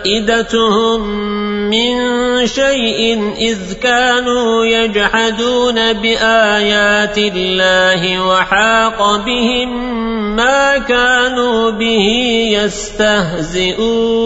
أفئدتهم من شيء إذ كانوا يجحدون بآيات الله وحاق بهم ما كانوا به يستهزئون